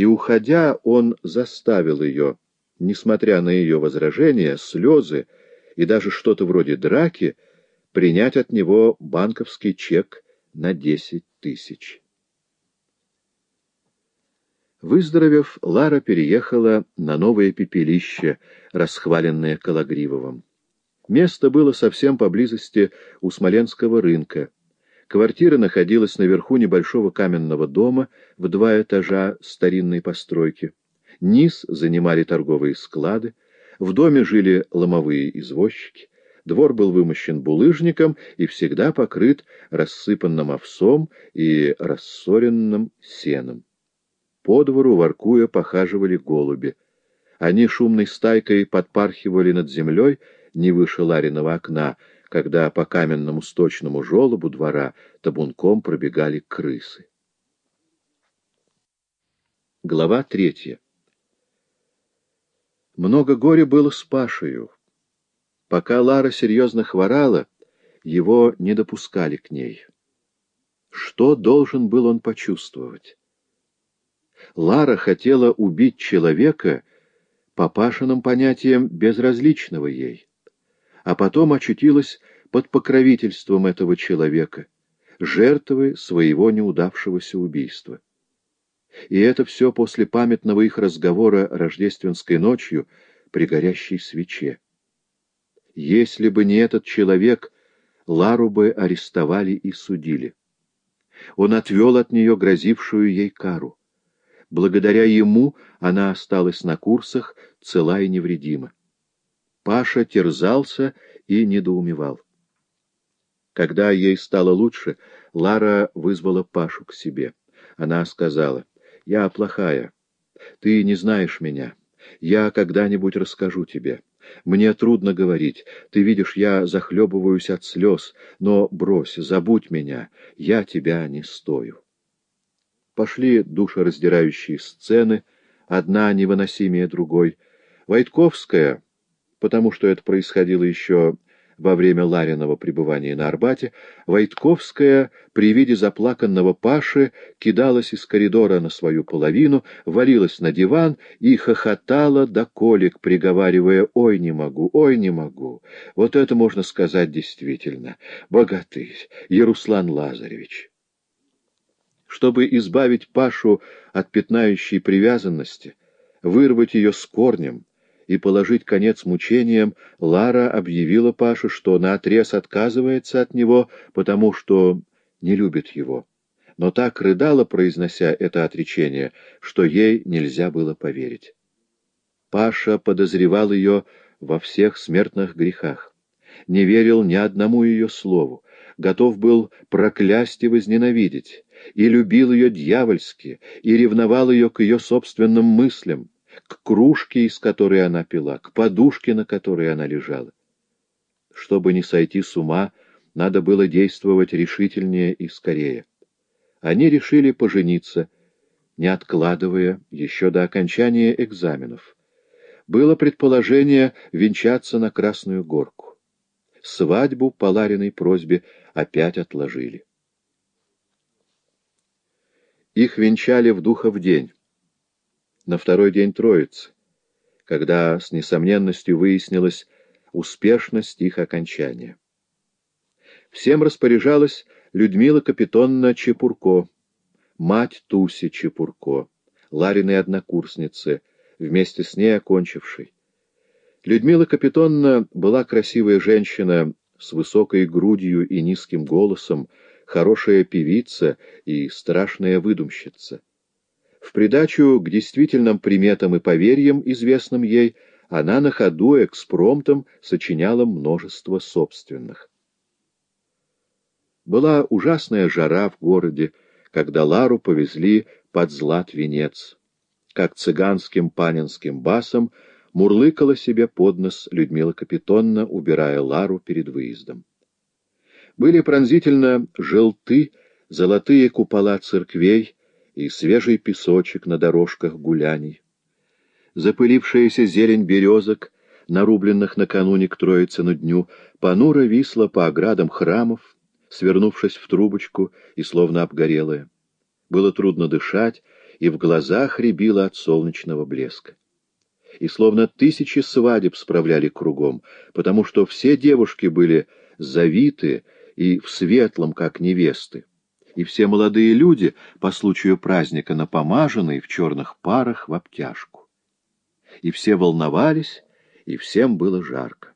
и, уходя, он заставил ее, несмотря на ее возражения, слезы и даже что-то вроде драки, принять от него банковский чек на десять тысяч. Выздоровев, Лара переехала на новое пепелище, расхваленное Калагривовым. Место было совсем поблизости у Смоленского рынка. Квартира находилась наверху небольшого каменного дома в два этажа старинной постройки. Низ занимали торговые склады, в доме жили ломовые извозчики, двор был вымощен булыжником и всегда покрыт рассыпанным овсом и рассоренным сеном. По двору, воркуя, похаживали голуби. Они шумной стайкой подпархивали над землей не выше Лариного окна, когда по каменному сточному желобу двора табунком пробегали крысы. Глава третья Много горя было с Пашею. Пока Лара серьезно хворала, его не допускали к ней. Что должен был он почувствовать? Лара хотела убить человека, по Пашиным понятиям, безразличного ей, а потом очутилась под покровительством этого человека, жертвы своего неудавшегося убийства. И это все после памятного их разговора рождественской ночью при горящей свече. Если бы не этот человек, Лару бы арестовали и судили. Он отвел от нее грозившую ей кару. Благодаря ему она осталась на курсах цела и невредима. Паша терзался и недоумевал. Когда ей стало лучше, Лара вызвала Пашу к себе. Она сказала, «Я плохая. Ты не знаешь меня. Я когда-нибудь расскажу тебе. Мне трудно говорить. Ты видишь, я захлебываюсь от слез. Но брось, забудь меня. Я тебя не стою». Пошли душераздирающие сцены, одна невыносимее другой. Войтковская, потому что это происходило еще во время Лариного пребывания на Арбате, Войтковская при виде заплаканного Паши кидалась из коридора на свою половину, валилась на диван и хохотала до колик, приговаривая «Ой, не могу, ой, не могу». Вот это можно сказать действительно. Богатырь, Яруслан Лазаревич. Чтобы избавить Пашу от пятнающей привязанности, вырвать ее с корнем и положить конец мучениям, Лара объявила Паше, что наотрез отказывается от него, потому что не любит его. Но так рыдала, произнося это отречение, что ей нельзя было поверить. Паша подозревал ее во всех смертных грехах, не верил ни одному ее слову, готов был проклясть и возненавидеть, и любил ее дьявольски, и ревновал ее к ее собственным мыслям, к кружке, из которой она пила, к подушке, на которой она лежала. Чтобы не сойти с ума, надо было действовать решительнее и скорее. Они решили пожениться, не откладывая еще до окончания экзаменов. Было предположение венчаться на Красную Горку. Свадьбу по Лариной просьбе опять отложили. Их венчали в духов день, на второй день Троицы, когда с несомненностью выяснилась успешность их окончания. Всем распоряжалась Людмила Капитонна Чепурко, мать Туси Чепурко, Лариной однокурсницы, вместе с ней окончившей. Людмила Капитонна была красивая женщина с высокой грудью и низким голосом, хорошая певица и страшная выдумщица. В придачу к действительным приметам и поверьям, известным ей, она на ходу экспромтом сочиняла множество собственных. Была ужасная жара в городе, когда Лару повезли под злат венец. Как цыганским панинским басом мурлыкала себе под нос Людмила Капитонна, убирая Лару перед выездом. Были пронзительно желты золотые купола церквей и свежий песочек на дорожках гуляний. Запылившаяся зелень березок, нарубленных накануне к Троице дню, понуро висла по оградам храмов, свернувшись в трубочку и словно обгорелая. Было трудно дышать, и в глазах рябило от солнечного блеска. И словно тысячи свадеб справляли кругом, потому что все девушки были завиты и в светлом, как невесты, и все молодые люди по случаю праздника напомаженные в черных парах в обтяжку. И все волновались, и всем было жарко.